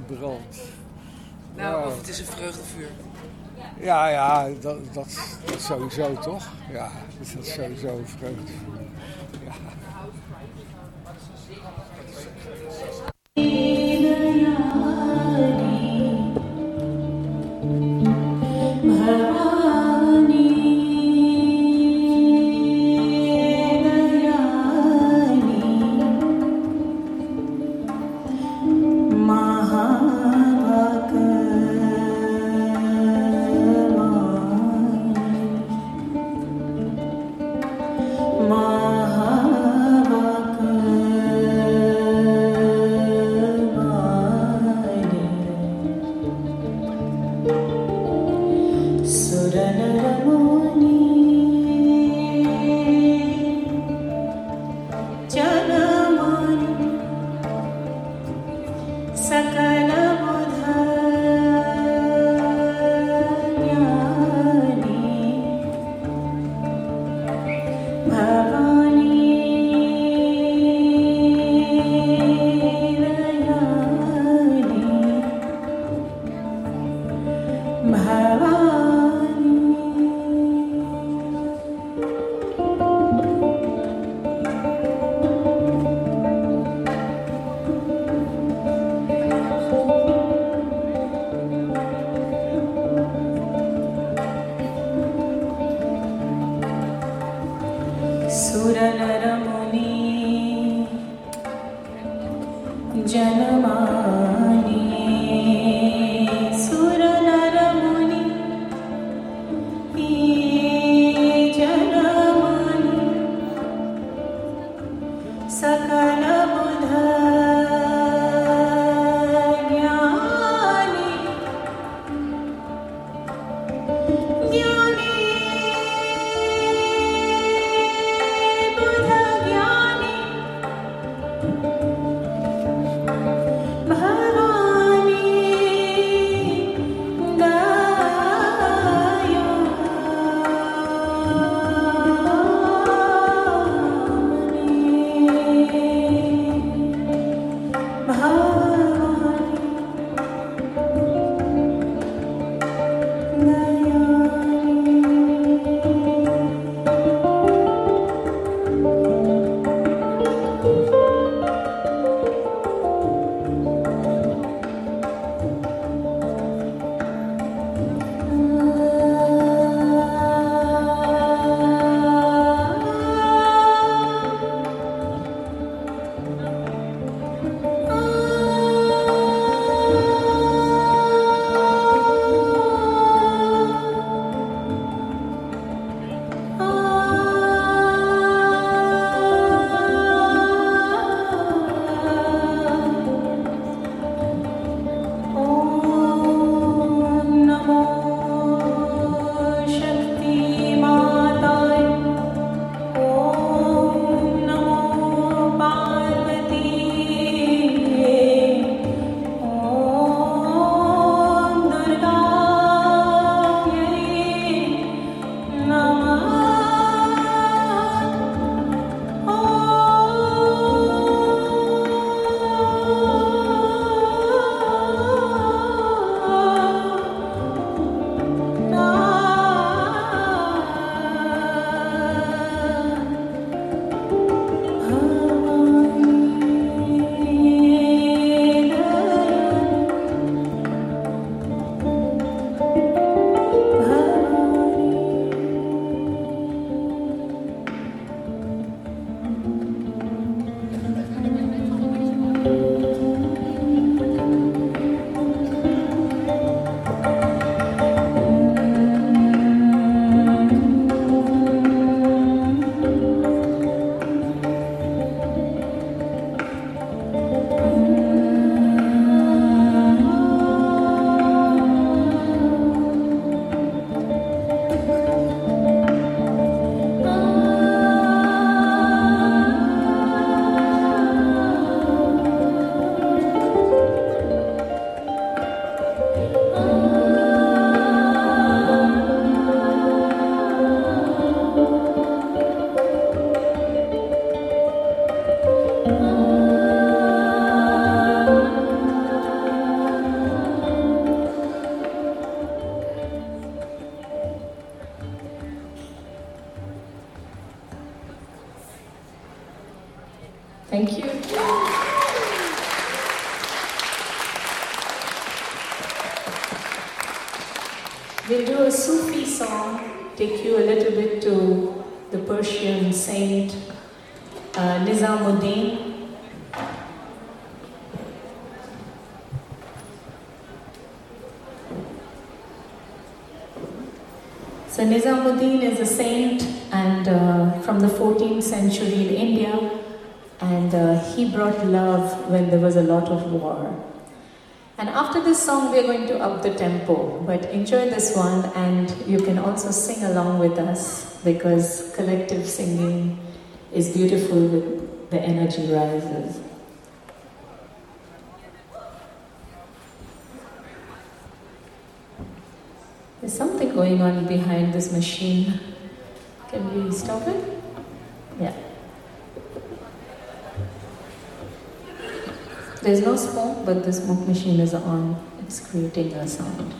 brand. Nou, of het is een vreugdevuur. Ja, ja, dat, dat, dat sowieso toch? Ja, dat is sowieso een vreugdevuur. Nizamuddin is a saint and uh, from the 14th century in India and uh, he brought love when there was a lot of war. And after this song we are going to up the tempo but enjoy this one and you can also sing along with us because collective singing is beautiful the energy rises. There's something going on behind this machine. Can we stop it? Yeah. There's no smoke, but the smoke machine is on. It's creating a sound.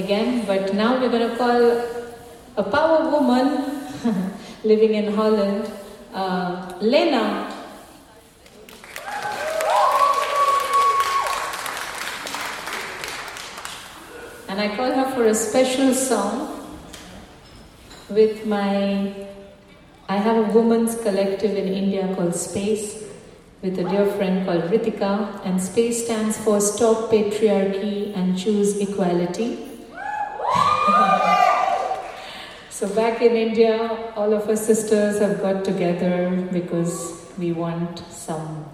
Again, but now we're going to call a power woman living in Holland, uh, Lena. And I call her for a special song with my. I have a women's collective in India called Space with a dear friend called Ritika, and SPACE stands for Stop Patriarchy and Choose Equality. So, back in India, all of us sisters have got together because we want some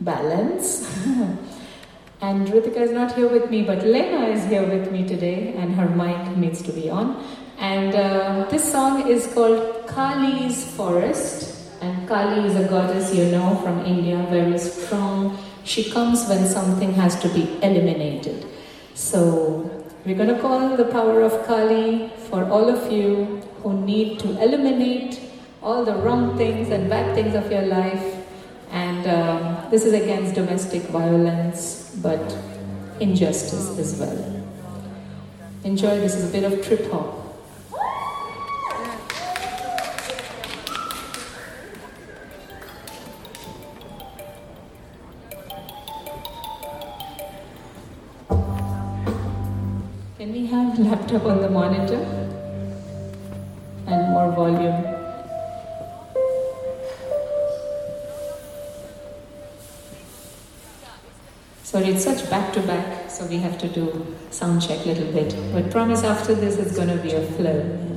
balance. and Ritika is not here with me, but Lena is here with me today, and her mic needs to be on. And uh, this song is called Kali's Forest. And Kali is a goddess you know from India, very strong. She comes when something has to be eliminated. So we're going to call the power of Kali for all of you who need to eliminate all the wrong things and bad things of your life. And um, this is against domestic violence, but injustice as well. Enjoy, this is a bit of trip hop. laptop on the monitor and more volume. Sorry, it's such back to back, so we have to do sound check a little bit. But promise after this it's going to be a flow.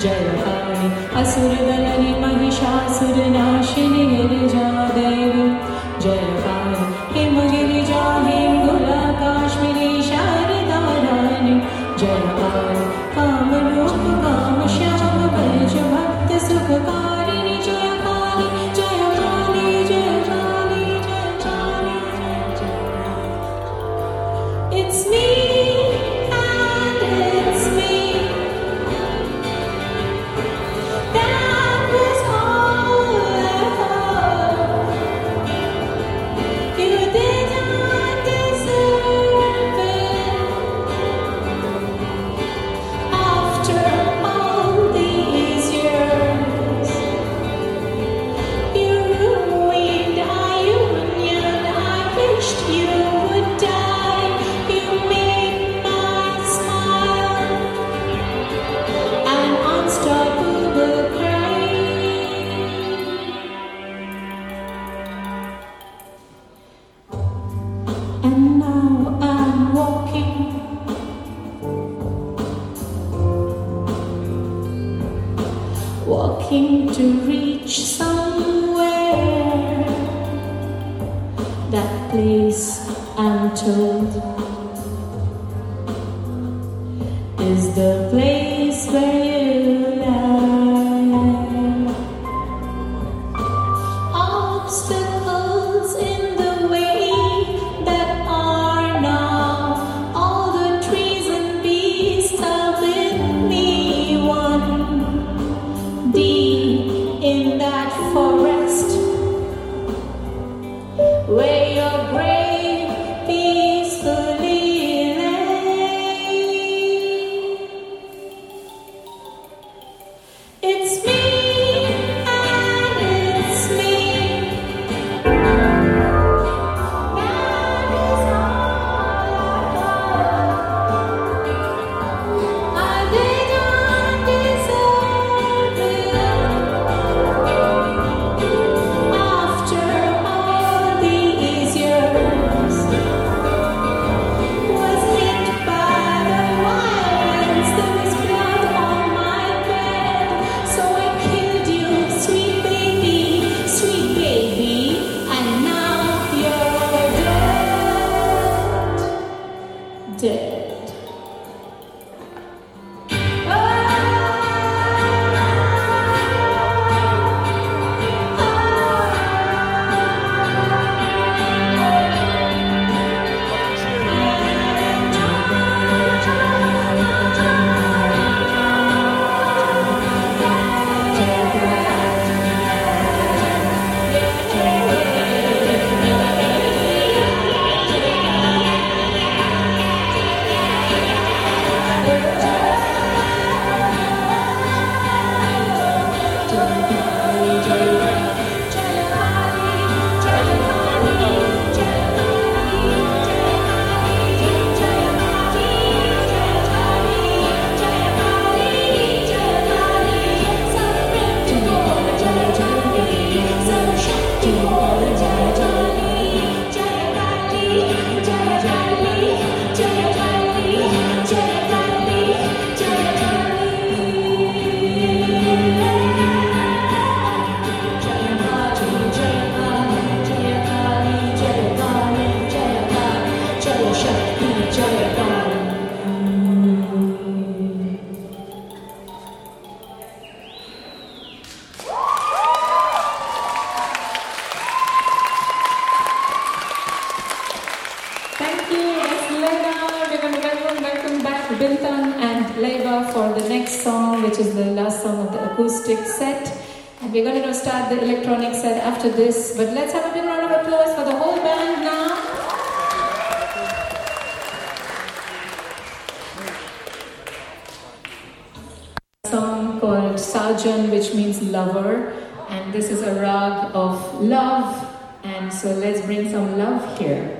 जय हरि असुरदलनि महिषासुरनाशिनि गिरि जय हरि हि मिरि जा दे गुला काश्मि शारि दानि जयकार काम श्याम पञ्च भक्ति सुखका Bintan and Leiba for the next song, which is the last song of the acoustic set. And we're going to start the electronic set after this. But let's have a big round of applause for the whole band now. Song called Sajan, which means lover, and this is a rag of love. And so let's bring some love here.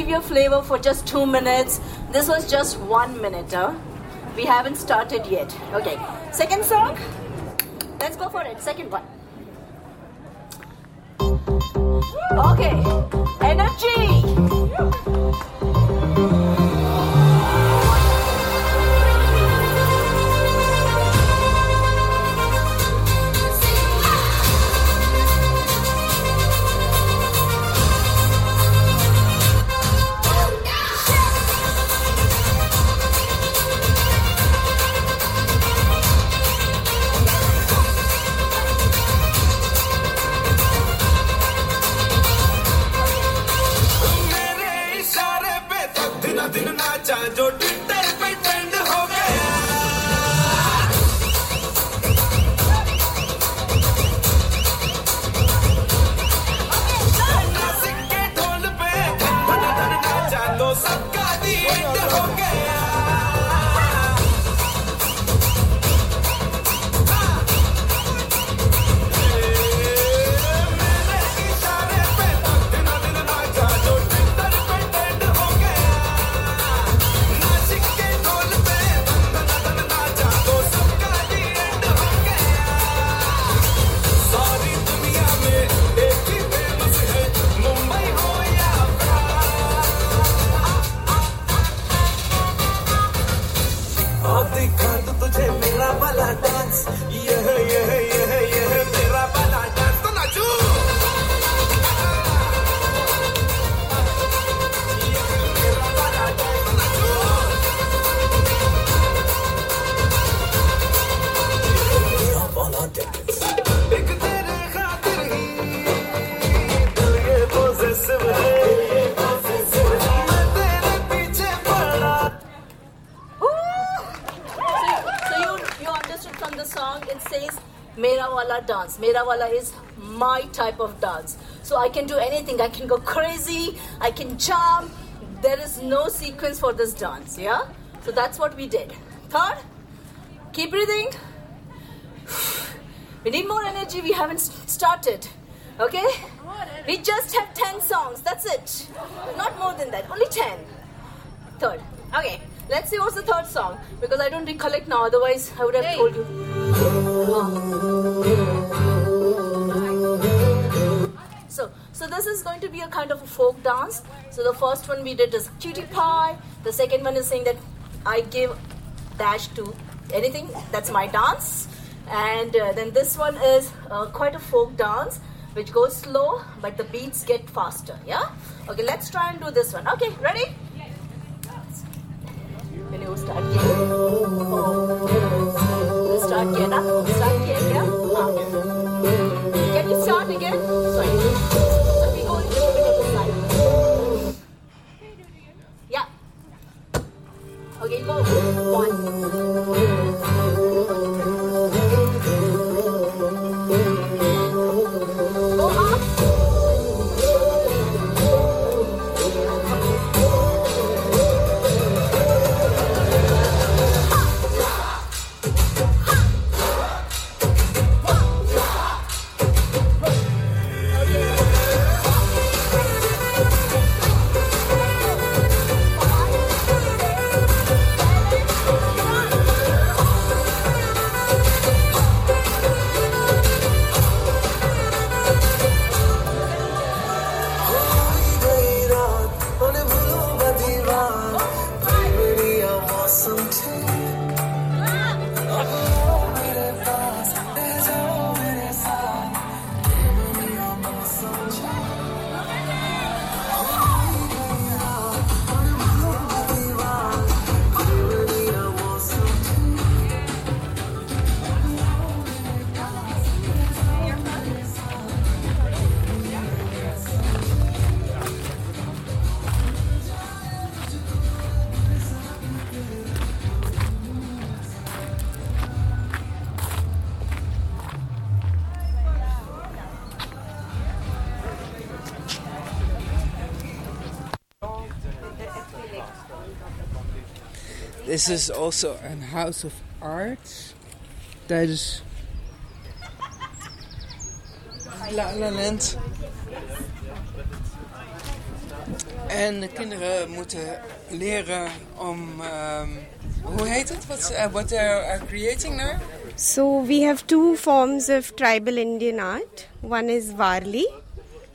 Give you a flavor for just two minutes. This was just one minute. Huh? We haven't started yet. Okay. Second song. Let's go for it. Second one. Is my type of dance. So I can do anything. I can go crazy. I can jump. There is no sequence for this dance. Yeah. So that's what we did. Third, keep breathing. We need more energy. We haven't started. Okay? We just have 10 songs. That's it. Not more than that. Only 10. Third. Okay. Let's see what's the third song. Because I don't recollect now. Otherwise, I would have hey. told you. So the first one we did is cutie pie. The second one is saying that I give dash to anything. That's my dance. And uh, then this one is uh, quite a folk dance which goes slow but the beats get faster yeah okay let's try and do this one okay ready This is also a house of art. Tijdens La La Land. En de kinderen moeten leren om... Um, hoe heet het? What, uh, what they are creating now? So we have two forms of tribal Indian art. One is Warli,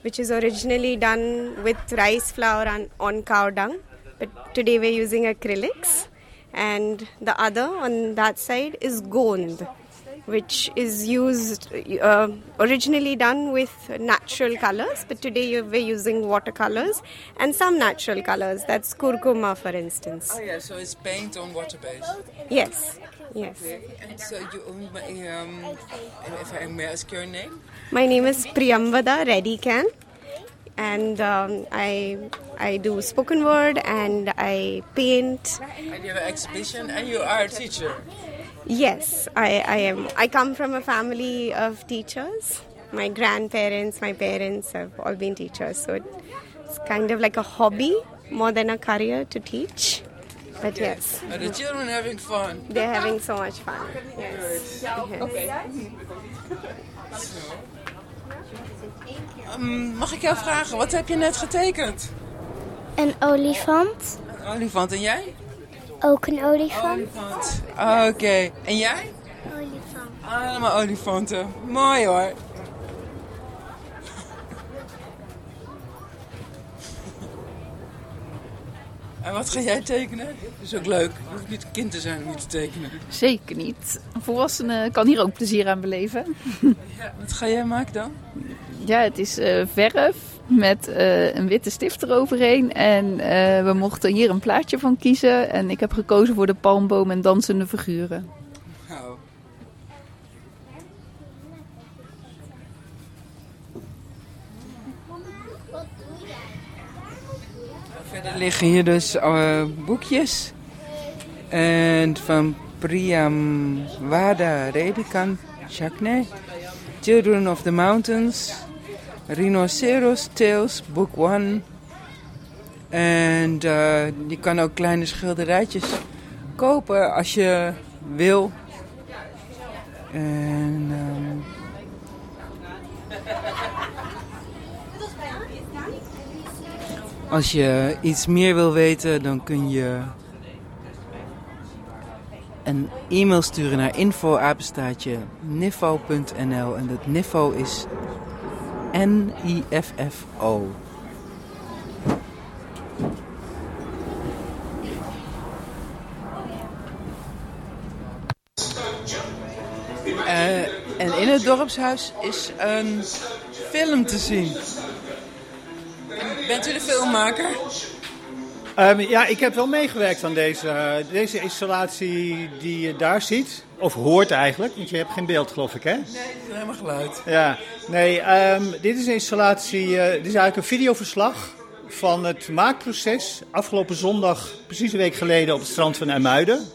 which is originally done with rice flour on, on cow dung, but today we're using acrylics. And the other on that side is Gond, which is used uh, originally done with natural colors, but today we're using watercolors and some natural colors. That's kurkuma, for instance. Oh yeah, so it's paint on water base. Yes, yes. Okay. And so you, um, if I may ask your name? My name is Priyamvada Reddy Can, and um, I I do spoken word and I paint. And you have an exhibition, and you are a teacher. Yes, I, I am. I come from a family of teachers. My grandparents, my parents have all been teachers, so it's kind of like a hobby more than a career to teach. But yes. Are the children having fun? They're having so much fun. Yes. yes. Okay. Um, mag ik jou vragen, wat heb je net getekend? Een olifant. Een olifant, en jij? Ook een olifant. Olifant. Oké. Okay. En jij? Olifant. Allemaal olifanten. Mooi hoor. En wat ga jij tekenen? Dat is ook leuk. Je hoeft niet een kind te zijn om iets te tekenen. Zeker niet. Een volwassene kan hier ook plezier aan beleven. Ja, wat ga jij maken dan? Ja, het is uh, verf met uh, een witte stift eroverheen. En uh, we mochten hier een plaatje van kiezen. En ik heb gekozen voor de palmboom en dansende figuren. Verder liggen hier dus uh, boekjes. En van Priyam Wada Redikan Chakne. Children of the Mountains. Rhinoceros Tales, book 1. En uh, je kan ook kleine schilderijtjes kopen als je wil. En um, als je iets meer wil weten, dan kun je een e-mail sturen naar info-apenstaatje en dat nifo is N-I-F-F-O. Uh, en in het dorpshuis is een film te zien. Bent u de filmmaker? Um, ja, ik heb wel meegewerkt aan deze, deze installatie die je daar ziet. Of hoort eigenlijk, want je hebt geen beeld geloof ik hè? Nee, het is helemaal geluid. Ja, nee, um, dit is een installatie, uh, dit is eigenlijk een videoverslag van het maakproces. Afgelopen zondag, precies een week geleden, op het strand van IJmuiden.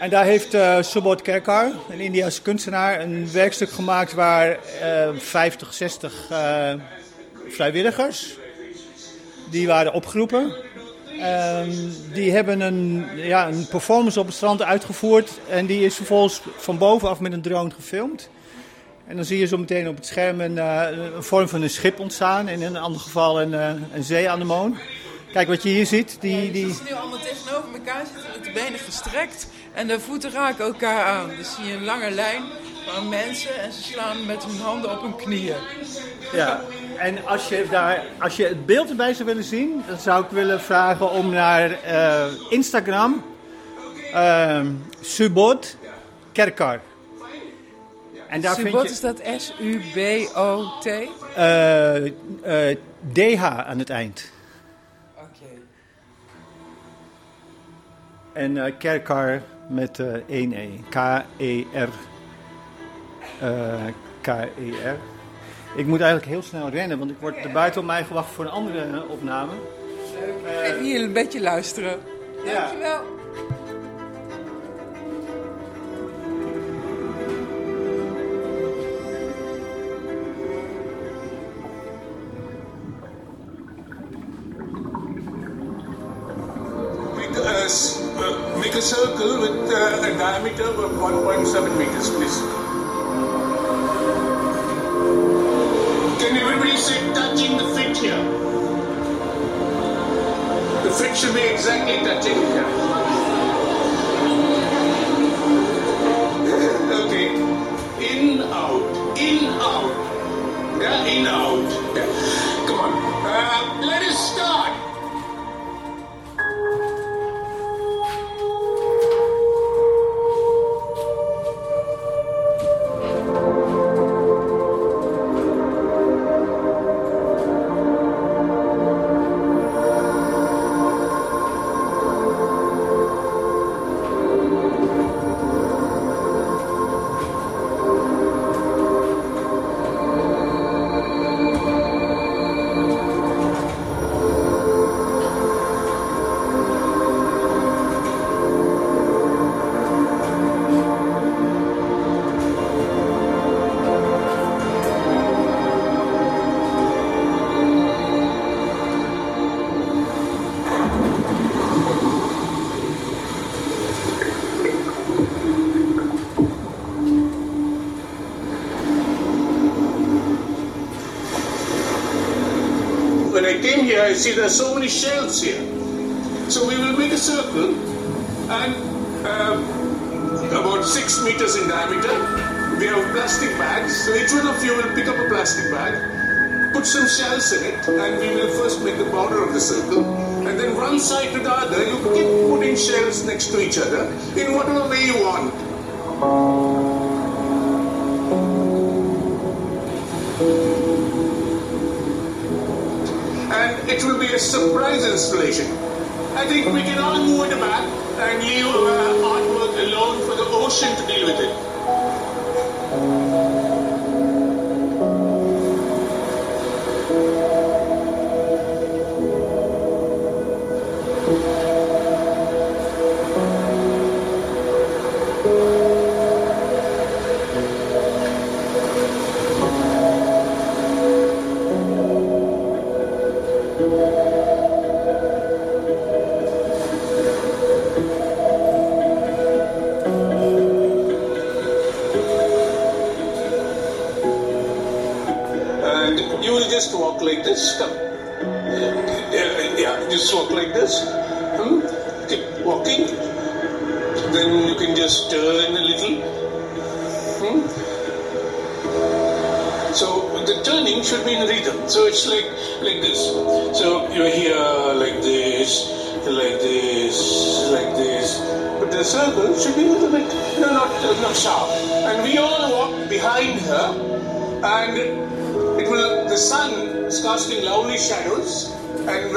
En daar heeft uh, Subodh Kerkar, een Indiase kunstenaar, een werkstuk gemaakt waar uh, 50, 60 uh, vrijwilligers, die waren opgeroepen. Um, die hebben een, ja, een performance op het strand uitgevoerd en die is vervolgens van bovenaf met een drone gefilmd. En dan zie je zo meteen op het scherm een, uh, een vorm van een schip ontstaan, in een ander geval een, uh, een zeeanemoon. Kijk wat je hier ziet. Die, die... Het is nu allemaal tegenover elkaar zitten met de benen gestrekt en de voeten raken elkaar aan. Dus zie je een lange lijn van mensen en ze slaan met hun handen op hun knieën. Ja, en als je, daar, als je het beeld erbij zou willen zien, dan zou ik willen vragen om naar uh, Instagram uh, Subot Kerkar. En daar Subot vind je, is dat S-U-B-O-T? Uh, uh, D-H aan het eind. Oké. Okay. En Kerkar met uh, één E. K-E-R. K-E-R. Ik moet eigenlijk heel snel rennen, want ik word er buiten op mij gewacht voor een andere opname. Uh, Even hier een beetje luisteren. Ja. Dankjewel. circle with uh, a diameter of 1.7 meters, please. Touching the fit here? The fit should be exactly touching here. okay. In, out, in, out. Yeah, in, out. Yeah. Come on. Uh, let us start. See there are so many shells here. So we will make a circle and um, about six meters in diameter. We have plastic bags. So each one of you will pick up a plastic bag, put some shells in it, and we will first make the border of the circle. And then one side to the other, you keep putting shells next to each other in whatever way you want. Surprise installation. I think we can all move the back and leave our uh, artwork alone for the ocean to deal with it.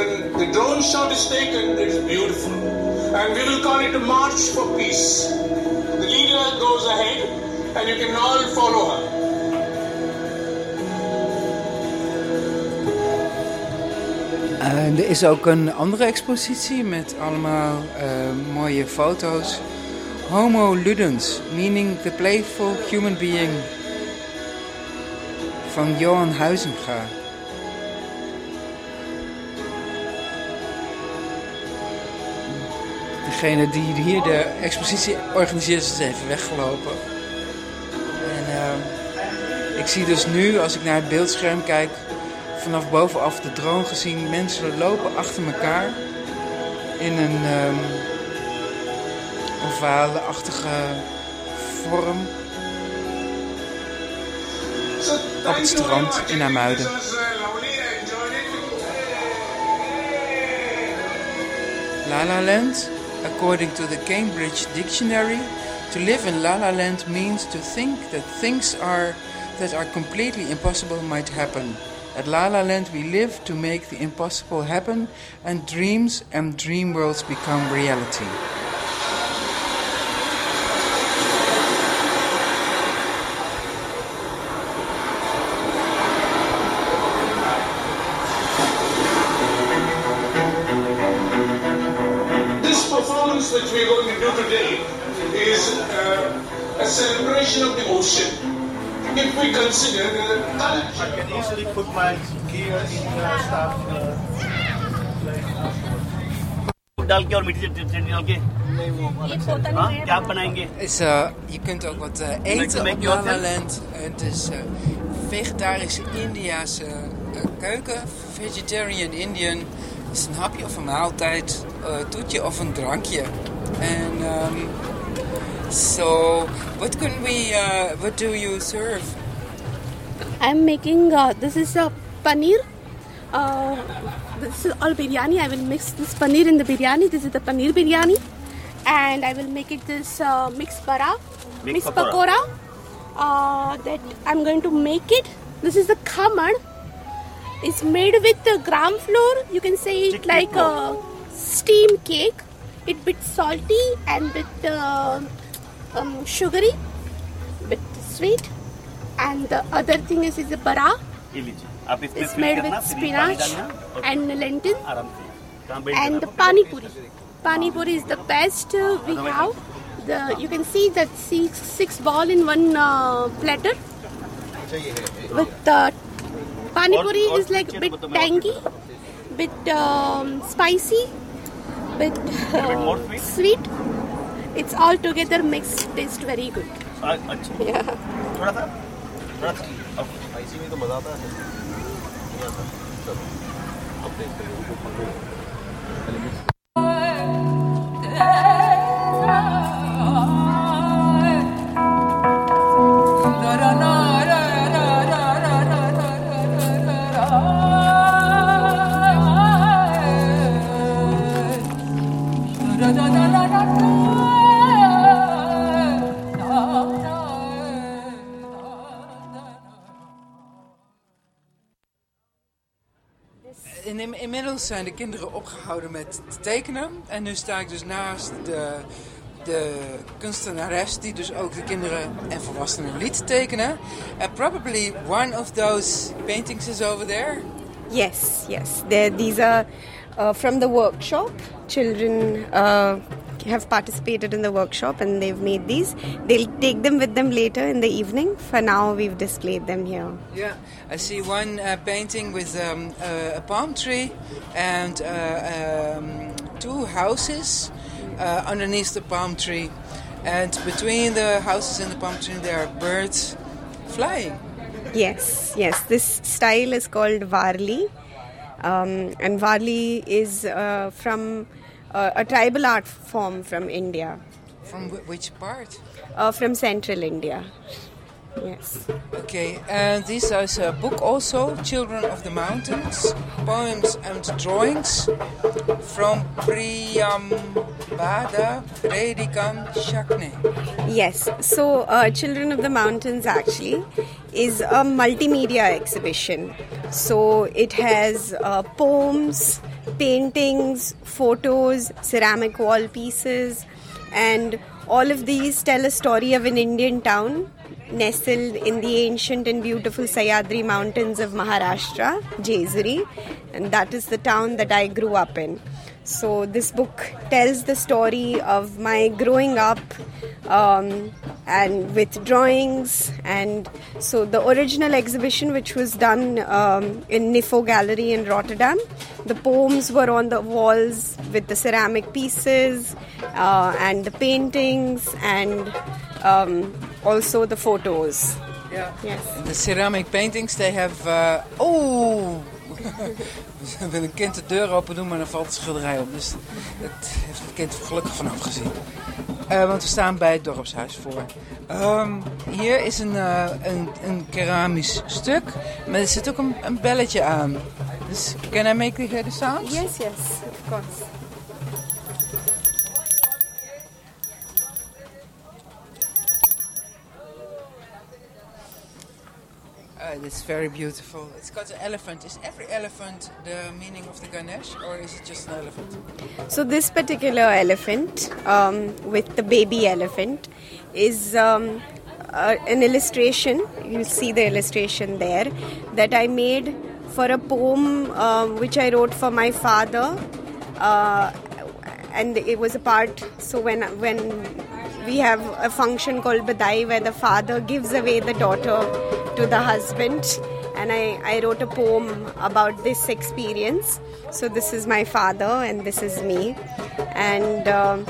When the drone shot is taken, it is beautiful. And we will call it a march for peace. The leader goes ahead, and you can all follow her. Er is ook een andere expositie met allemaal eh, mooie foto's. Homo ludens, meaning the playful human being. Van Johan Huizinga. Degene die hier de expositie organiseert is even weggelopen. En eh, ik zie dus nu, als ik naar het beeldscherm kijk, vanaf bovenaf de drone gezien, mensen lopen achter elkaar in een um, ovale-achtige vorm op het strand in Amuiden. La La Land, according to the Cambridge Dictionary, to live in La La Land means to think that things are that are completely impossible might happen. At La La Land, we live to make the impossible happen, and dreams and dream worlds become reality. If we consider the culture. I can easily put my gear in the staff. डाल के और मीठी चटनी डाल के क्या आप बनाएंगे Is, uh, je kunt ook wat uh, eten make op yourself? La La Land. Het is uh, vegetarische Indiase uh, keuken. Vegetarian Indian. Het is een hapje of een maaltijd. Uh, toetje of een drankje. En um, so, what can we, uh, what do you serve? I'm making uh, this is a paneer. Uh, this is all biryani. I will mix this paneer in the biryani. This is the paneer biryani, and I will make it this uh, mixed bara, Mixed pakora. Uh, that I'm going to make it. This is the khaman. It's made with the gram flour. You can say it like a steam cake. It bit salty and bit uh, um, sugary, bit sweet. And the other thing is, is a bara. It's made with spinach and lentil. And the pani puri. Pani puri is the best we have. The, you can see that six, six ball in one uh, platter. With the pani puri is like a bit tangy, bit um, spicy, bit uh, sweet. It's all together mixed, taste very good. Yeah. ऐसी में तो मज़ा आता है चलो अब देखते हैं। Zijn de kinderen opgehouden met tekenen. En nu sta ik dus naast de, de kunstenares die dus ook de kinderen en volwassenen liet tekenen. And probably one of those paintings is over there. Yes, yes. They're, these are uh, from the workshop. Children uh, have participated in the workshop and they've made these. They'll take them with them later in the evening. For now, we've displayed them here. Yeah, I see one uh, painting with um, uh, a palm tree and uh, um, two houses uh, underneath the palm tree. And between the houses and the palm tree, there are birds flying. Yes, yes. This style is called Warli. Um, and Warli is uh, from uh, a tribal art form from India, From wh- which part? uh, from central India. Yes. Okay, and this is a book also, Children of the Mountains, poems and drawings from Priyambada Predikan Shakne. Yes, so uh, Children of the Mountains actually is a multimedia exhibition. So it has uh, poems, paintings, photos, ceramic wall pieces, and all of these tell a story of an Indian town nestled in the ancient and beautiful Sahyadri Mountains of Maharashtra, Jejuri, and that is the town that I grew up in. So this book tells the story of my growing up um, and with drawings and so the original exhibition which was done um, in Nifo Gallery in Rotterdam the poems were on the walls with the ceramic pieces uh, and the paintings and um, also the photos Yeah. yes The ceramic paintings, they have... Uh, oh! We willen een kind de deur open doen, maar dan valt de schilderij op. Dus dat heeft het kind gelukkig vanaf gezien. Eh, want we staan bij het dorpshuis voor. Ehm, hier is een, eh, een, een keramisch stuk, maar er zit ook een, een belletje aan. Dus can I make the, sounds? yes yes of course It's very beautiful. It's got an elephant. Is every elephant the meaning of the Ganesh, or is it just an elephant? So this particular elephant, um, with the baby elephant, is um, uh, an illustration. You'll see the illustration there that I made for a poem um, which I wrote for my father, uh, and it was a part. So when when we have a function called Badai where the father gives away the daughter to the husband. And I, I wrote a poem about this experience. So this is my father and this is me. And um,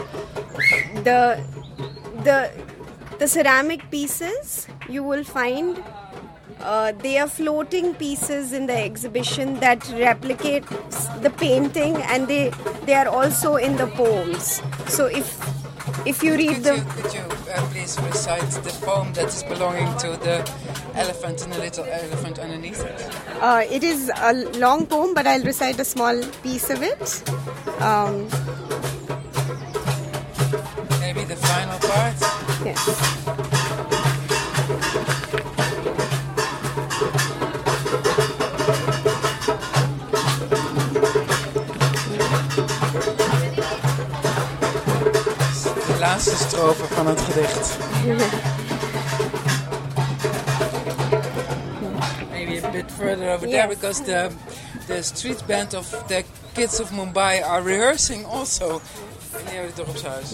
the the the ceramic pieces you will find uh, they are floating pieces in the exhibition that replicate the painting and they they are also in the poems. So if if you read Could the you, could you uh, please recite the poem that is belonging to the elephant and the little elephant underneath it? uh, it is a long poem but i'll recite a small piece of it um, Maybe the final part? yes laatste strofe van het gedicht. Maybe a bit further over there because the the street band of the kids of Mumbai are rehearsing also near het dorpshuis.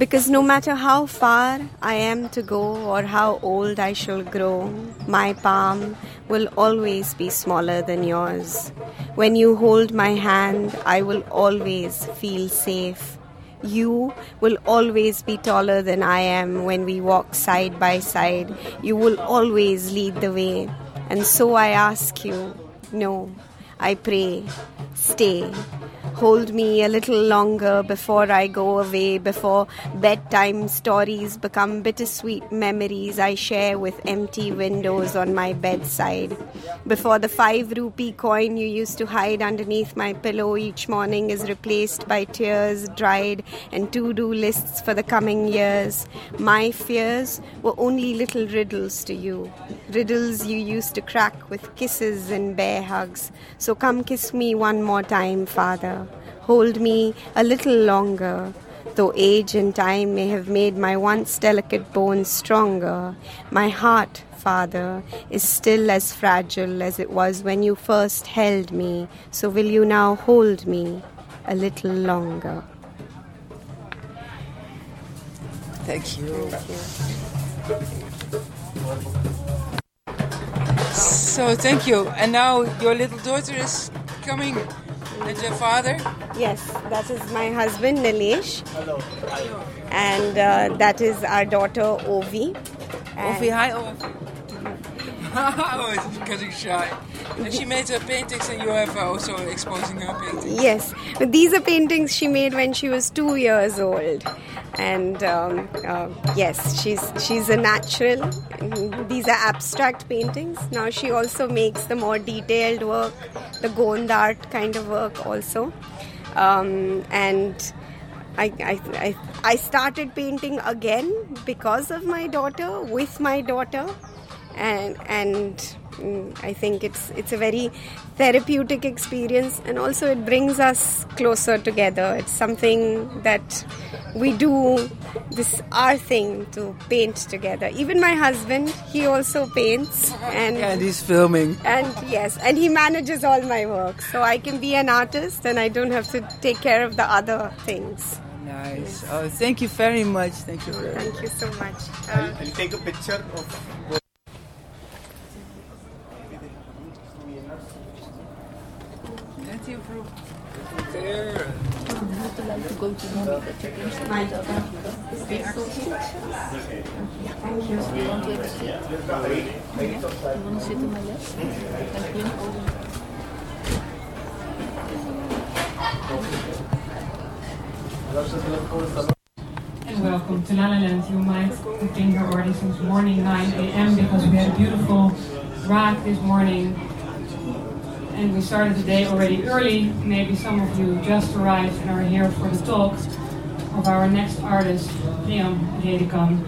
Because no matter how far I am to go or how old I shall grow, my palm will always be smaller than yours. When you hold my hand, I will always feel safe. You will always be taller than I am when we walk side by side. You will always lead the way. And so I ask you, no, I pray, stay. Hold me a little longer before I go away, before bedtime stories become bittersweet memories I share with empty windows on my bedside. Before the five rupee coin you used to hide underneath my pillow each morning is replaced by tears dried and to do lists for the coming years. My fears were only little riddles to you. Riddles you used to crack with kisses and bear hugs. So come kiss me one more time, Father. Hold me a little longer. Though age and time may have made my once delicate bones stronger, my heart, Father, is still as fragile as it was when you first held me. So will you now hold me a little longer? Thank you. So thank you. And now your little daughter is coming. And your father? Yes, that is my husband Nilesh. Hello. And uh, that is our daughter Ovi. And- Ovi, hi Ovi. oh, she's getting shy. And she made her paintings and you have uh, also exposing her paintings. Yes, but these are paintings she made when she was two years old, and um, uh, yes, she's she's a natural. These are abstract paintings. Now she also makes the more detailed work, the Gond art kind of work also, um, and. I, I, I, I started painting again because of my daughter, with my daughter, and and mm, I think it's it's a very therapeutic experience, and also it brings us closer together. It's something that we do this our thing to paint together. Even my husband, he also paints, and And he's filming. and yes, and he manages all my work, so I can be an artist, and I don't have to take care of the other things. Nice. Oh, thank you very much. Thank you very much. Thank you so much. Uh, And take a picture of Net hier vroeg. There. And welcome to La La Land. You might have been here already since morning 9 a.m. because we had a beautiful drag this morning. And we started the day already early. Maybe some of you just arrived and are here for the talk of our next artist, Priam Redikan.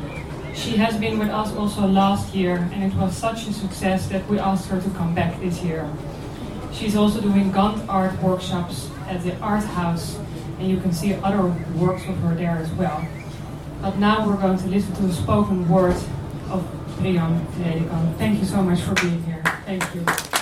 She has been with us also last year and it was such a success that we asked her to come back this year. She's also doing Gant art workshops at the Art House, and you can see other works of her there as well. But now we're going to listen to a spoken word of Priam Redikan. Thank you so much for being here. Thank you.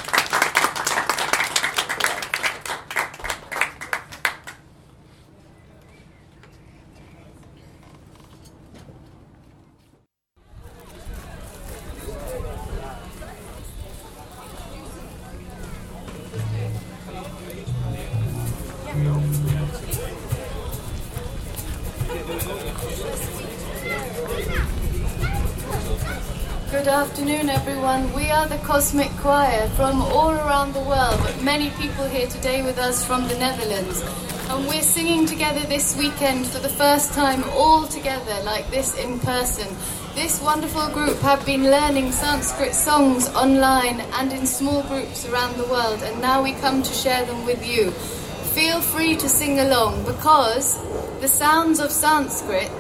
Afternoon, everyone. We are the Cosmic Choir from all around the world, but many people here today with us from the Netherlands. And we're singing together this weekend for the first time, all together, like this in person. This wonderful group have been learning Sanskrit songs online and in small groups around the world, and now we come to share them with you. Feel free to sing along because the sounds of Sanskrit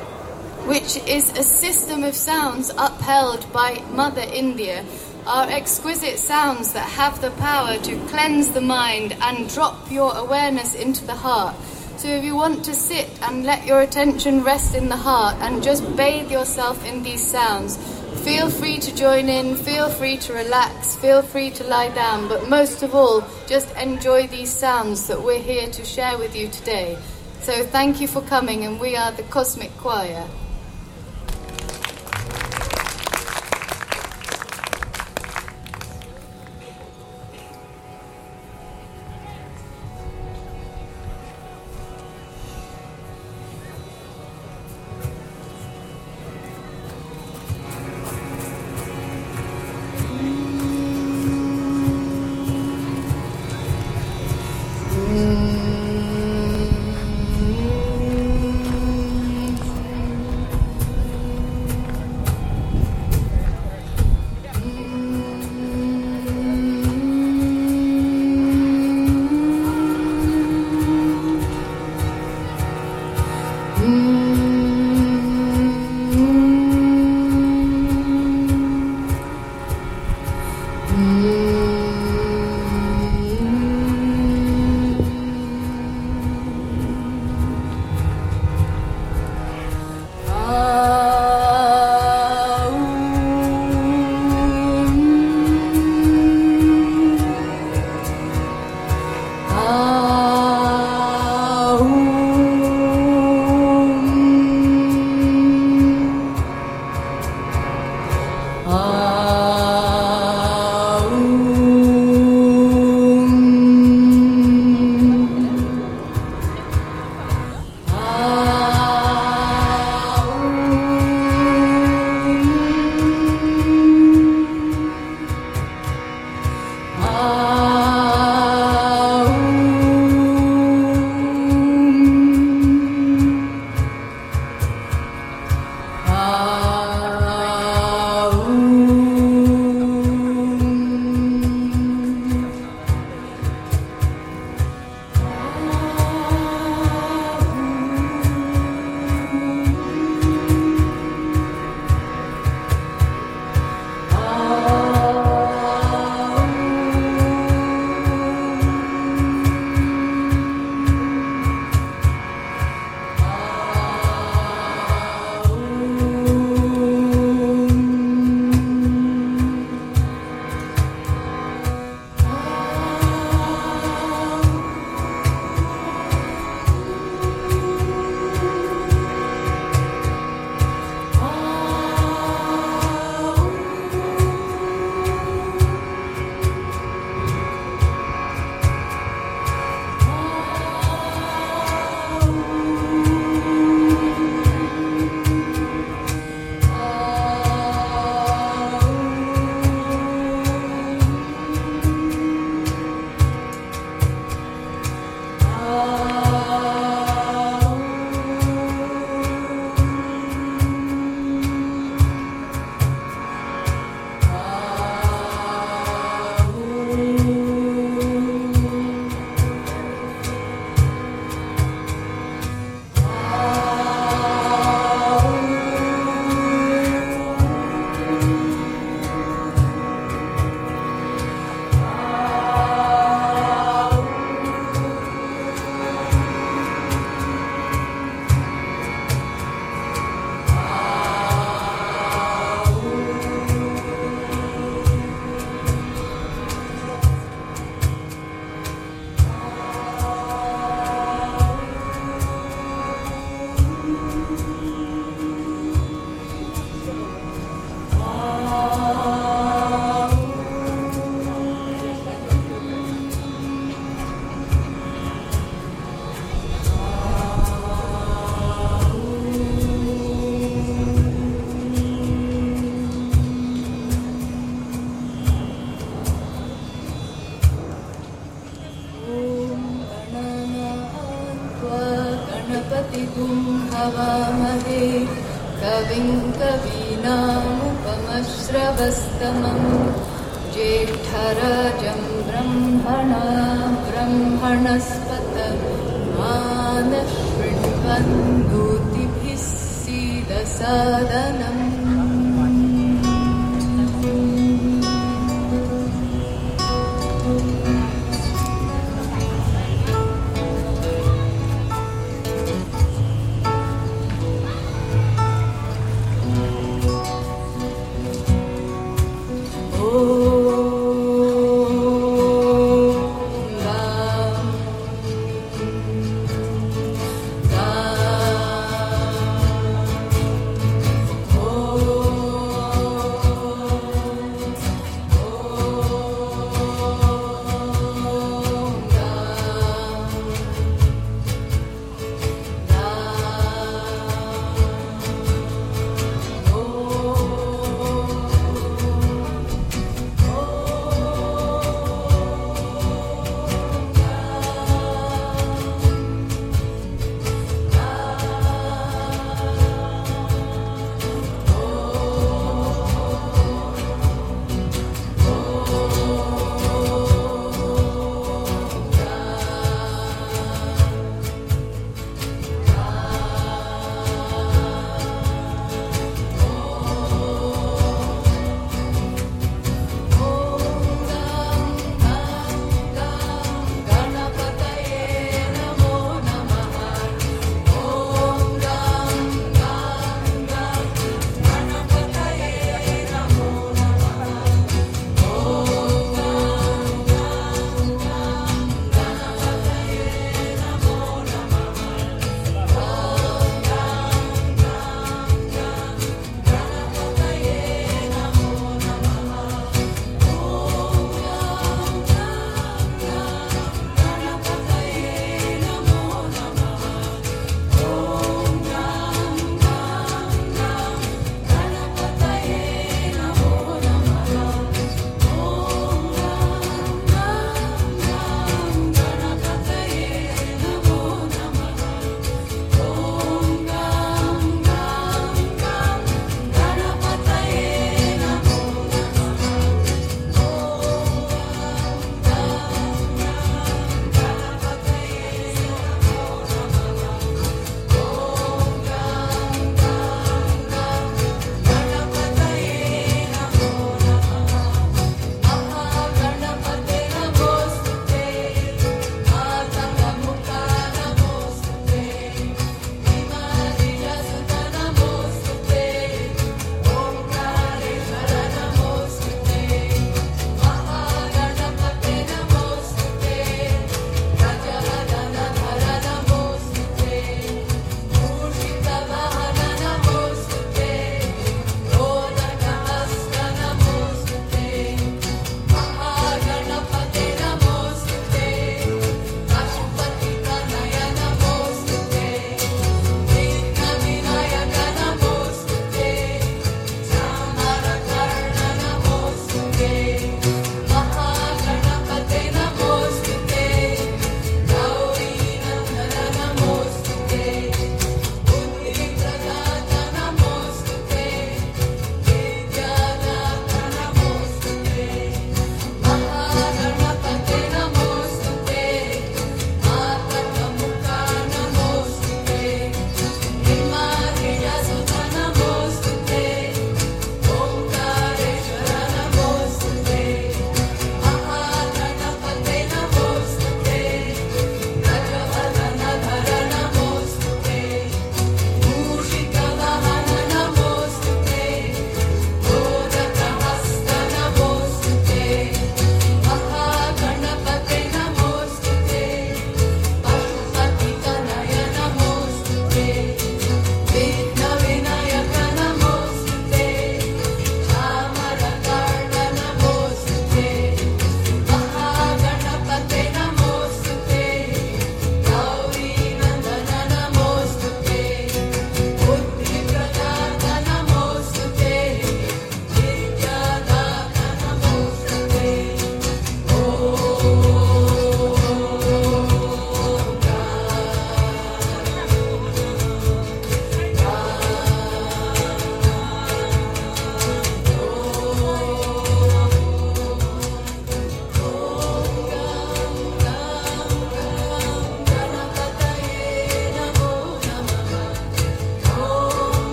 which is a system of sounds upheld by Mother India, are exquisite sounds that have the power to cleanse the mind and drop your awareness into the heart. So, if you want to sit and let your attention rest in the heart and just bathe yourself in these sounds, feel free to join in, feel free to relax, feel free to lie down, but most of all, just enjoy these sounds that we're here to share with you today. So, thank you for coming, and we are the Cosmic Choir.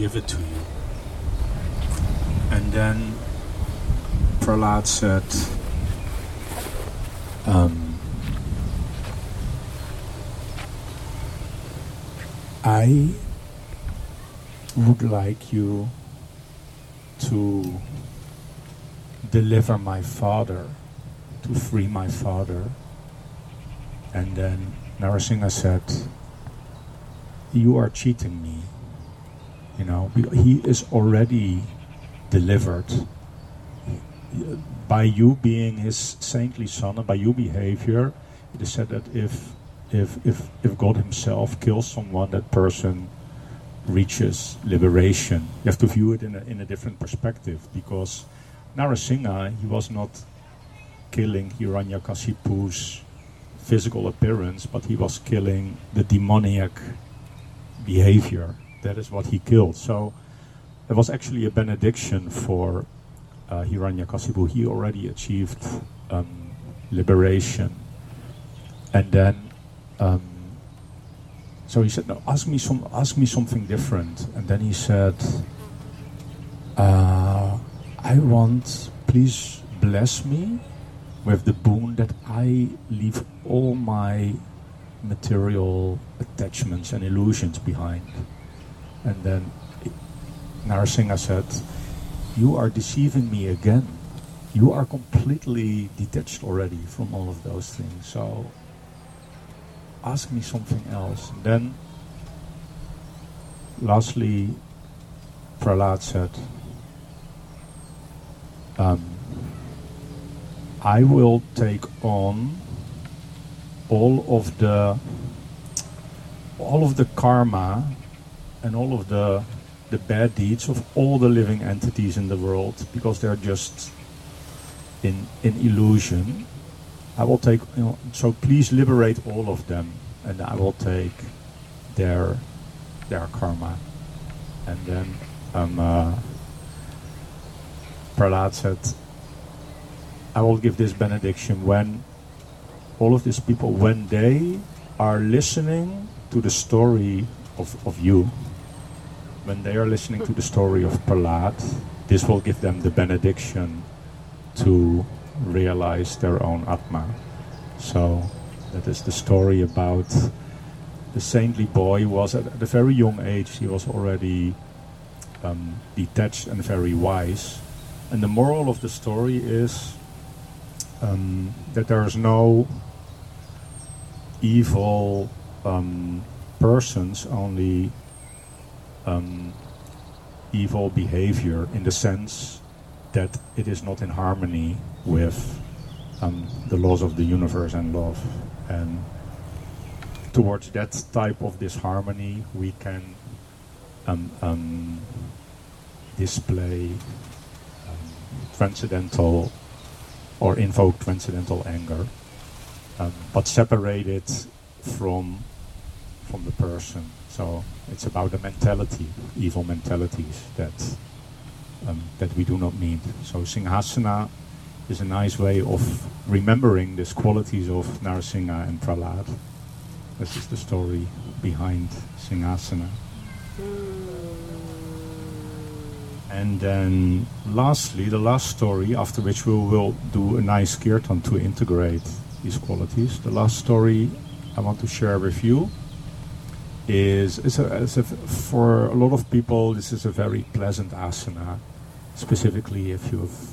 Give it to you. And then Prahlad said, um, I would like you to deliver my father, to free my father. And then Narasimha said, You are cheating me. You know, he is already delivered. By you being his saintly son and by your behavior, it is said that if if if, if God himself kills someone, that person reaches liberation. You have to view it in a, in a different perspective because Narasimha, he was not killing Hiranyakashipu's physical appearance, but he was killing the demoniac behavior. That is what he killed. So it was actually a benediction for uh, Hiranyakashipu. He already achieved um, liberation. And then um, so he said, "No, ask me some, ask me something different." And then he said, uh, "I want, please bless me with the boon that I leave all my material attachments and illusions behind." And then Narasimha said, "You are deceiving me again. You are completely detached already from all of those things. So." ask me something else. And then, lastly, Prahlad said, um, I will take on all of the all of the karma and all of the the bad deeds of all the living entities in the world because they're just in in illusion I will take, you know, so please liberate all of them, and I will take their their karma. And then um, uh, Prahlad said, I will give this benediction when all of these people, when they are listening to the story of, of you, when they are listening to the story of Prahlad, this will give them the benediction to realize their own Atma. So that is the story about the saintly boy was at a very young age, he was already um, detached and very wise. And the moral of the story is um, that there is no evil um, persons, only um, evil behavior in the sense that it is not in harmony with um, the laws of the universe and love. And towards that type of disharmony, we can um, um, display um, transcendental or invoke transcendental anger, um, but separate it from from the person. So it's about the mentality, evil mentalities that um, that we do not need. So Singhasana is a nice way of remembering these qualities of Narasimha and Prahlad. This is the story behind Singhasana. And then lastly, the last story, after which we will do a nice kirtan to integrate these qualities. The last story I want to share with you is, is, a, is a, for a lot of people, this is a very pleasant asana, specifically if you've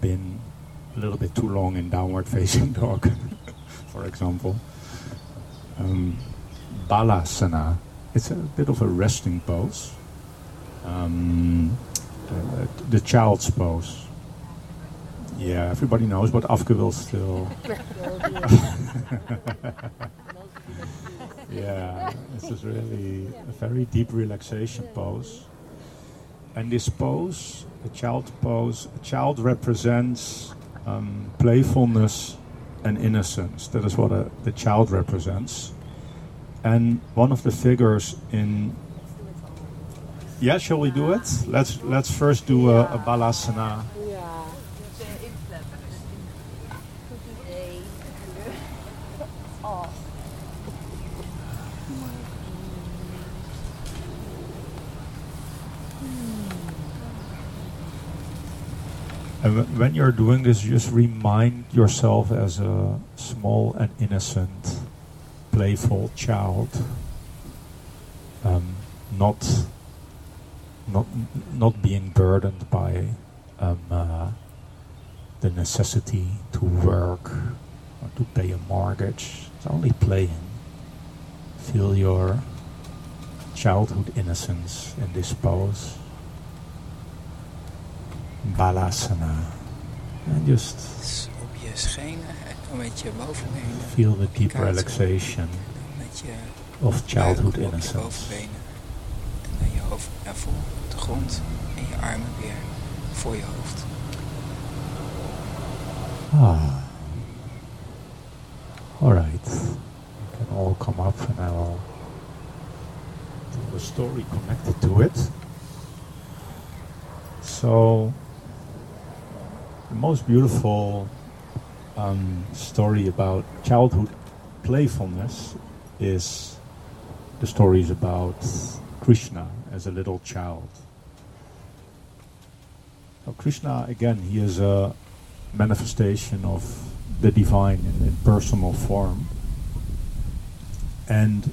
been a little bit too long in downward facing dog, for example. Um, balasana, it's a bit of a resting pose. Um, uh, the child's pose. Yeah, everybody knows, but Afke will still. yeah, this is really a very deep relaxation pose. And this pose, a child pose, a child represents um, playfulness and innocence. That is what a, the child represents. And one of the figures in yeah, shall we do it? Let's let's first do a, a balasana. And when you're doing this, just remind yourself as a small and innocent, playful child, um, not not not being burdened by um, uh, the necessity to work or to pay a mortgage. It's only playing. Feel your childhood innocence in this pose. Balasana. And just feel the deep relaxation of childhood innocence. Ah. All right. You can all come up and I will tell a story connected to it. So, the most beautiful um, story about childhood playfulness is the stories about Krishna as a little child. So Krishna, again, he is a manifestation of the divine in, in personal form. And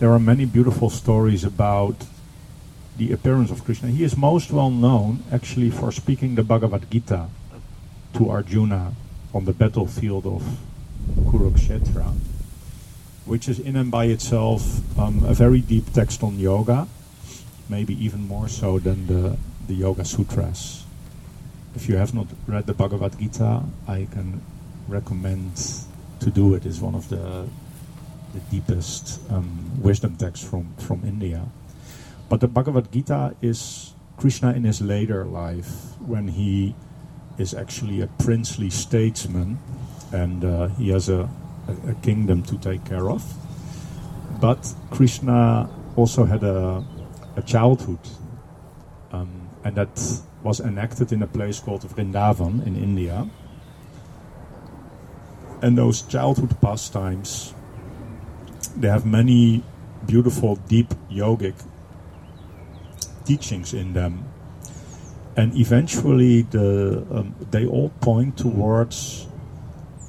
there are many beautiful stories about the appearance of Krishna. He is most well known actually for speaking the Bhagavad Gita to Arjuna on the battlefield of Kurukshetra, which is in and by itself um, a very deep text on yoga, maybe even more so than the, the Yoga Sutras. If you have not read the Bhagavad Gita, I can recommend to do it. It's one of the the deepest um, wisdom texts from, from India. But the Bhagavad Gita is Krishna in his later life when he is actually a princely statesman and uh, he has a, a, kingdom to take care of. But Krishna also had a, a childhood, um, and that was enacted in a place called Vrindavan in India. And those childhood pastimes, they have many beautiful, deep yogic teachings in them. And eventually, the, um, they all point towards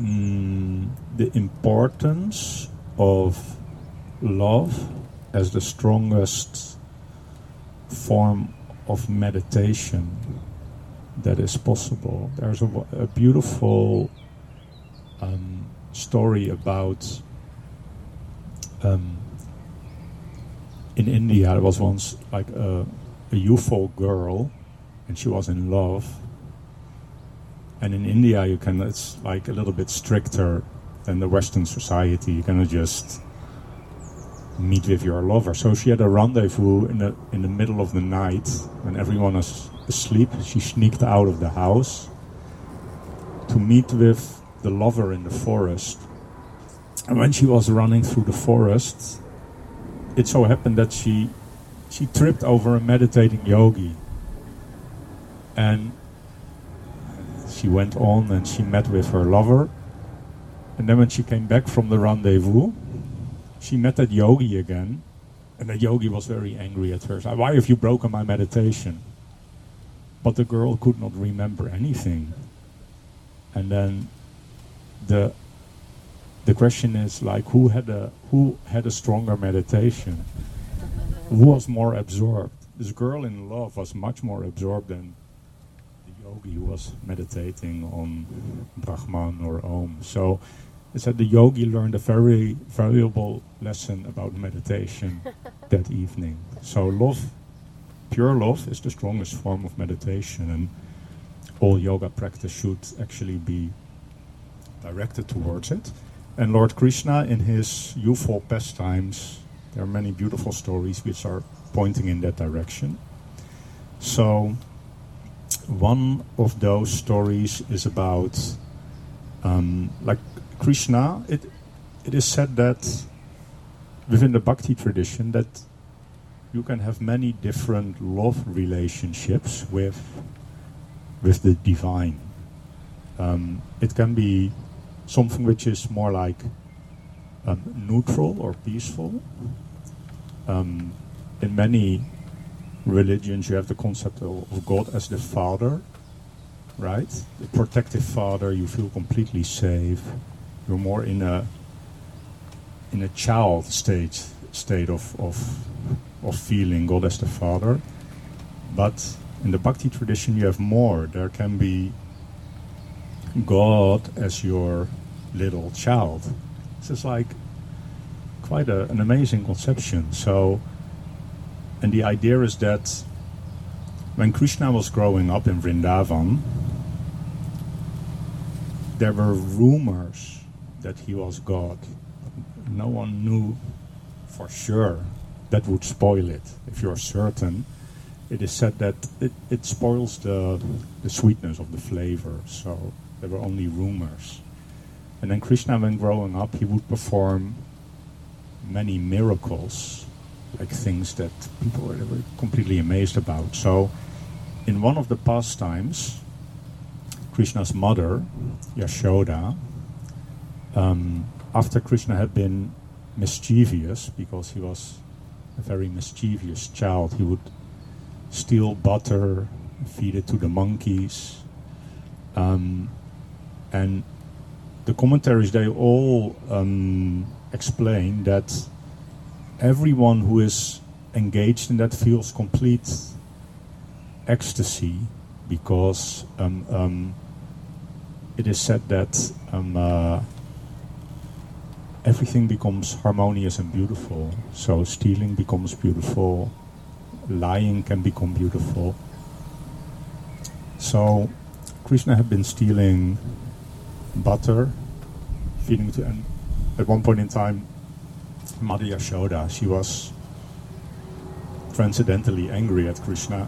mm, the importance of love as the strongest form of meditation that is possible. There's a beautiful um, story about um, in India. There was once like a, a youthful girl, and she was in love. And in India, you can it's like a little bit stricter than the Western society. You cannot just meet with your lover. So she had a rendezvous in the in the middle of the night when everyone was asleep. She sneaked out of the house to meet with the lover in the forest. And when she was running through the forest, it so happened that she she tripped over a meditating yogi. And she went on and she met with her lover. And then when she came back from the rendezvous, she met that yogi again. And the yogi was very angry at her. Why have you broken my meditation? But the girl could not remember anything. And then the the question is like who had a who had a stronger meditation? Who was more absorbed? This girl in love was much more absorbed than the yogi who was meditating on Brahman or Om. So it said the yogi learned a very valuable lesson about meditation that evening. So love, pure love, is the strongest form of meditation, and all yoga practice should actually be directed towards it. And Lord Krishna, in his youthful pastimes, there are many beautiful stories which are pointing in that direction. So, one of those stories is about, um, like Krishna. It it is said that within the Bhakti tradition that you can have many different love relationships with with the divine. Um, it can be something which is more like um, neutral or peaceful. Um, in many religions, you have the concept of, God as the father, right? The protective father. You feel completely safe. You're more in a in a child state state of of of feeling God as the father. But in the Bhakti tradition, you have more. There can be God as your little child. This is like quite a, an amazing conception. So, and the idea is that when Krishna was growing up in Vrindavan, there were rumors that he was God. No one knew for sure. That would spoil it. If you're certain, it is said that it, it spoils the, the sweetness of the flavor. So there were only rumors. And then Krishna, when growing up, he would perform many miracles, like things that people were, were completely amazed about. So, in one of the pastimes, Krishna's mother, Yashoda, um, after Krishna had been mischievous, because he was a very mischievous child, he would steal butter, feed it to the monkeys. Um, and the commentaries, they all um, explain that everyone who is engaged in that feels complete ecstasy because um, um, it is said that um, uh, everything becomes harmonious and beautiful. So stealing becomes beautiful, lying can become beautiful. So Krishna had been stealing butter, feeding to, and at one point in time, Mother Yashoda, she was transcendentally angry at Krishna.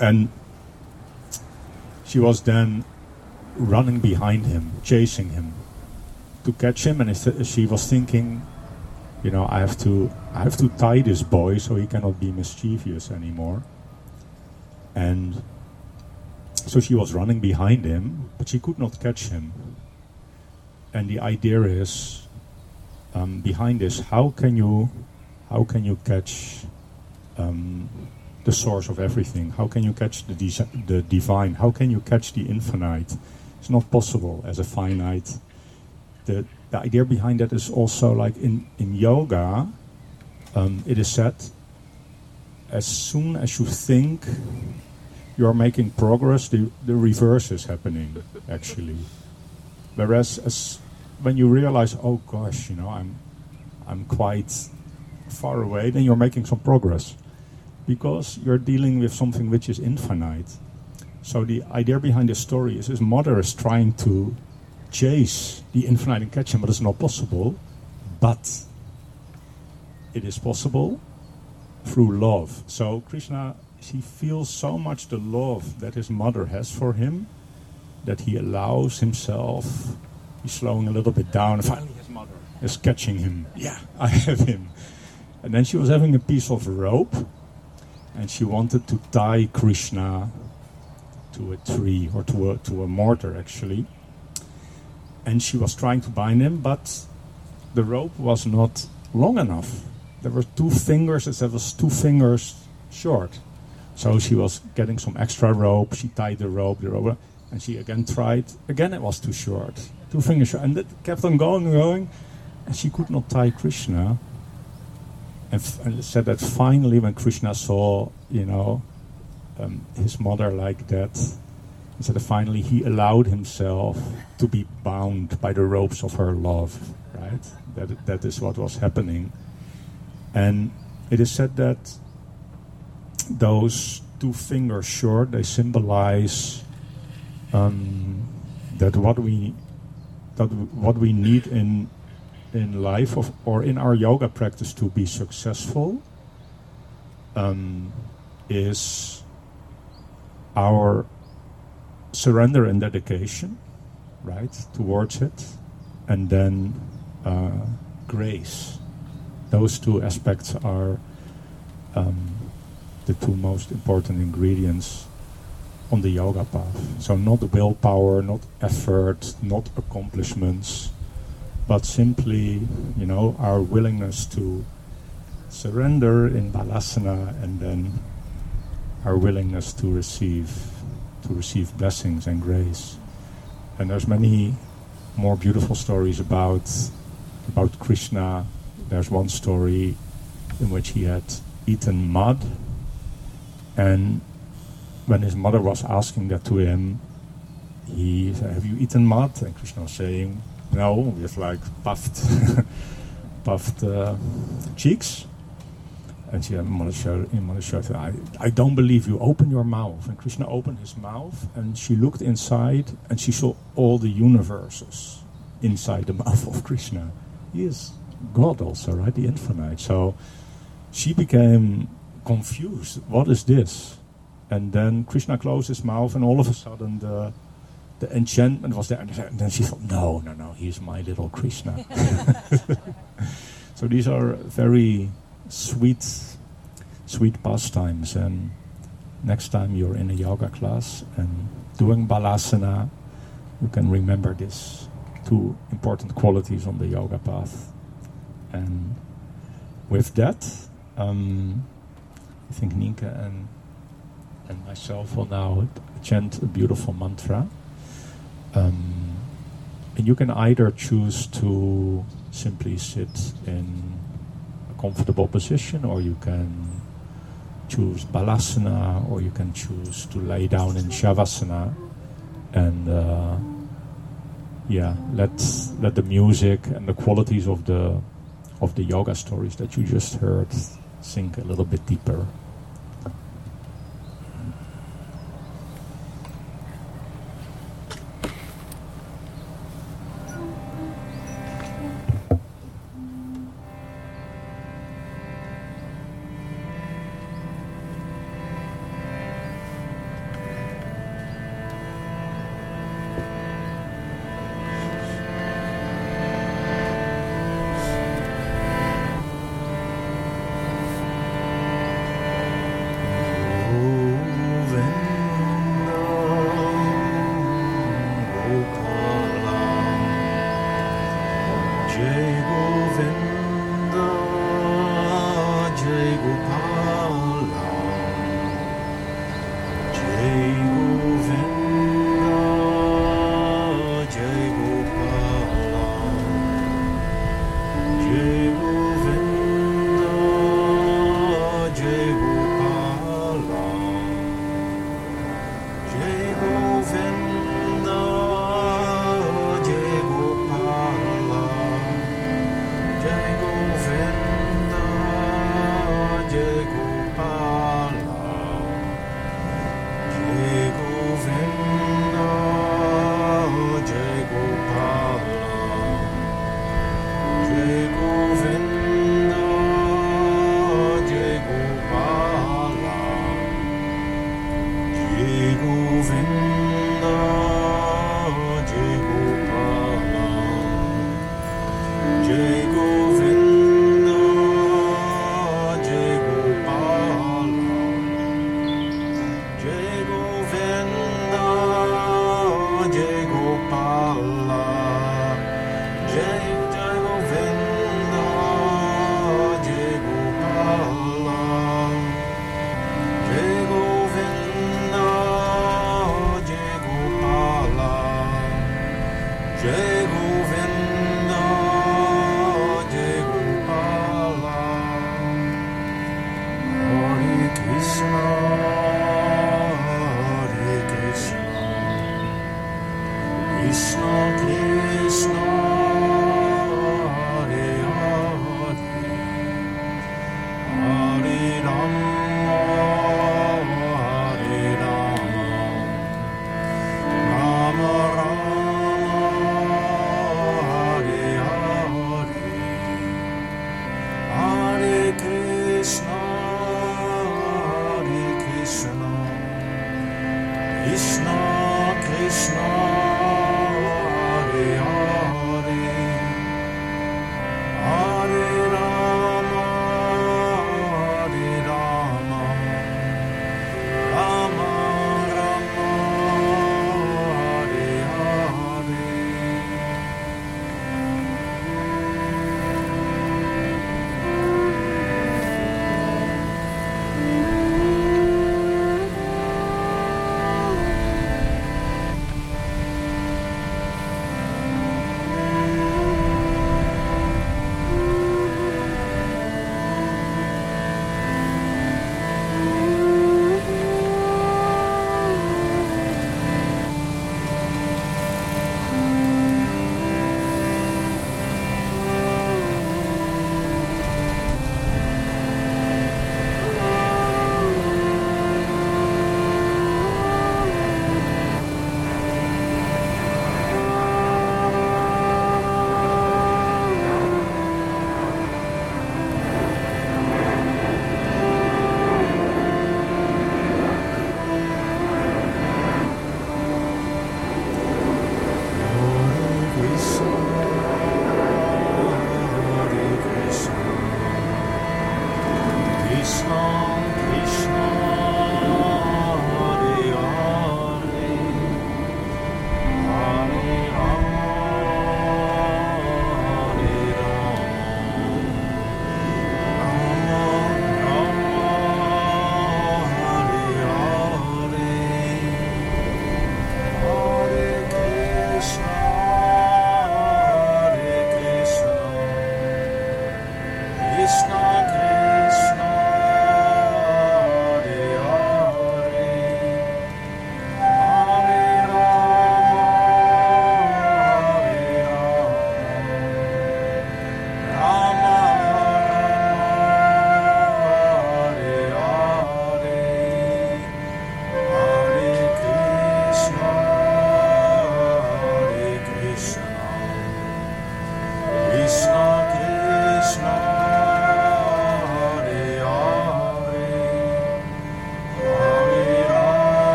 And she was then running behind him, chasing him to catch him. And she was thinking, you know, I have to, I have to tie this boy so he cannot be mischievous anymore. And so she was running behind him, but she could not catch him. And the idea is um, behind this: how can you, how can you catch um, the source of everything? How can you catch the, the divine? How can you catch the infinite? It's not possible as a finite. The, the idea behind that is also like in, in yoga, um, it is said as soon as you think you're making progress, the, the reverse is happening, actually. Whereas as when you realize, oh gosh, you know, I'm, I'm quite far away, then you're making some progress. Because you're dealing with something which is infinite. So the idea behind this story is his mother is trying to chase the infinite and catch him, but it's not possible. But it is possible through love. So Krishna, he feels so much the love that his mother has for him that he allows himself. He's slowing a little bit down, and finally his mother is catching him. Yeah, I have him. And then she was having a piece of rope, and she wanted to tie Krishna to a tree or to a to a mortar actually and she was trying to bind him, but the rope was not long enough. There were two fingers, it was two fingers short. So she was getting some extra rope. She tied the rope, the rope, and she again tried. Again, it was too short, two fingers short, and it kept on going and going, and she could not tie Krishna. And, f- and said that finally, when Krishna saw, you know, um, his mother like that, and said that finally he allowed himself to be bound by the ropes of her love, right? That, that is what was happening. And it is said that those two fingers short, they symbolize um, that what we that what we need in in life of, or in our yoga practice to be successful um, is our surrender and dedication, right, towards it, and then uh, grace. Those two aspects are um, the two most important ingredients on the yoga path. So, not willpower, not effort, not accomplishments, but simply, you know, our willingness to surrender in balasana and then our willingness to receive to receive blessings and grace. And there's many more beautiful stories about about Krishna. There's one story in which he had eaten mud and when his mother was asking that to him, he said, Have you eaten mud? And Krishna was saying, No, with like puffed puffed uh, cheeks. And she, mother her, I, I don't believe you. Open your mouth. And Krishna opened his mouth and she looked inside and she saw all the universes inside the mouth of Krishna. He is God also, right? The infinite. So she became confused. What is this? And then Krishna closed his mouth and all of a sudden the the enchantment was there. And then she thought, no, no, no, he's my little Krishna. so these are very sweet, sweet pastimes. And next time you're in a yoga class and doing balasana, you can remember these two important qualities on the yoga path. And with that, um, I think Nienke and, and myself will now chant a beautiful mantra. Um, and you can either choose to simply sit in a comfortable position, or you can choose balasana, or you can choose to lay down in shavasana, and uh, yeah, let let the music and the qualities of the of the yoga stories that you just heard sink a little bit deeper.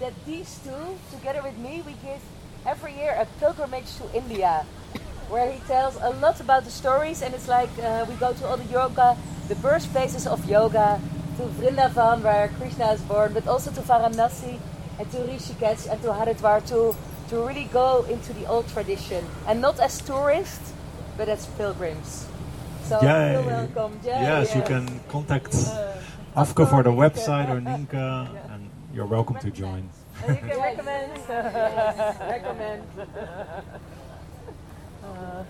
That these two, together with me, we give every year a pilgrimage to India, where he tells a lot about the stories, and it's like uh, we go to all the yoga, the birthplaces of yoga, to Vrindavan, where Krishna is born, but also to Varanasi and to Rishikesh and to Haridwar to to really go into the old tradition, and not as tourists, but as pilgrims. So Yay. feel welcome. Yay, Yes, you can contact Afke for the website or Nienke, and you're welcome to join. You can recommend. recommend. Uh,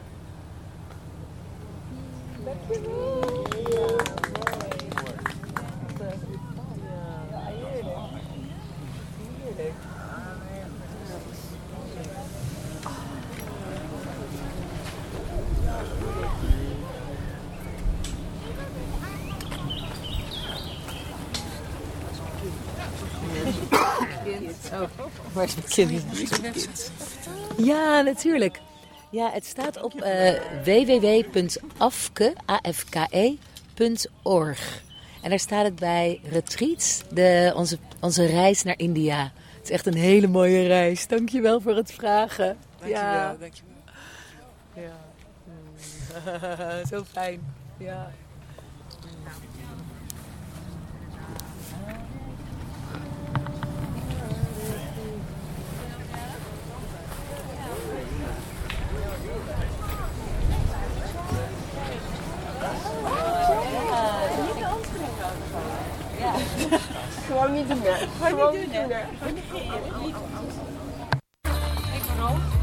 Ja, natuurlijk. Ja, het staat op eh www.afke.org. En daar staat het bij retreats, de, onze, onze reis naar India. Het is echt een hele mooie reis. Dankjewel voor het vragen. ja. dankjewel. Ja. Zo fijn. Ja. Gewoon niet doen, hè. Gewoon niet doen, doen. Ik ben rood.